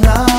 now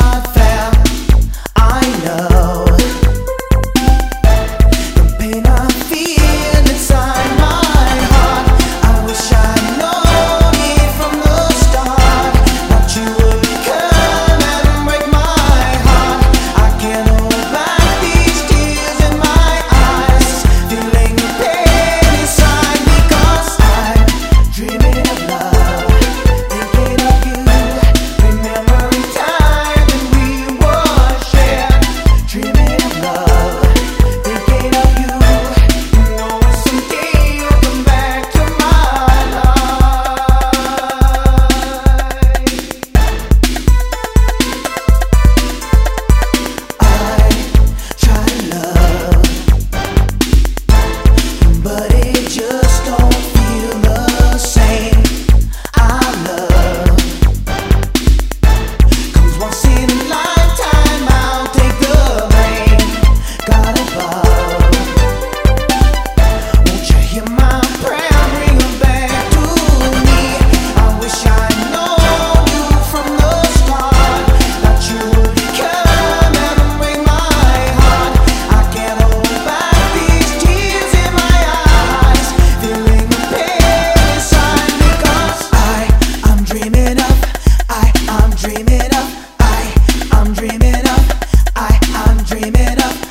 dreaming of. I, I'm dreaming of.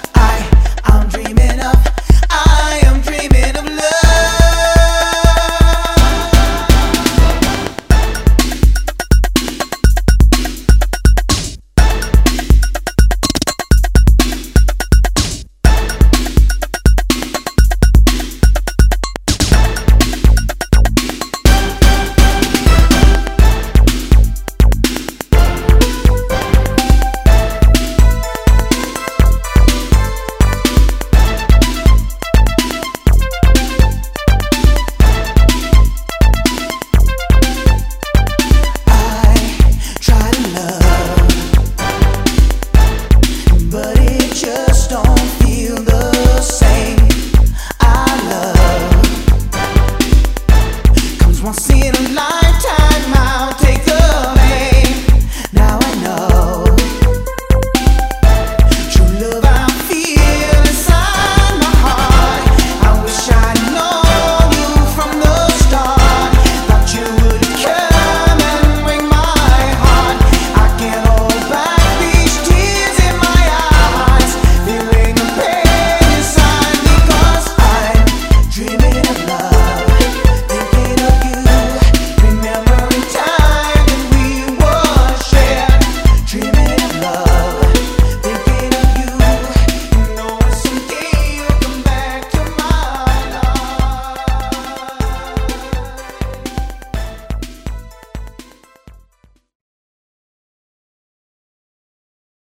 once seeing a lot.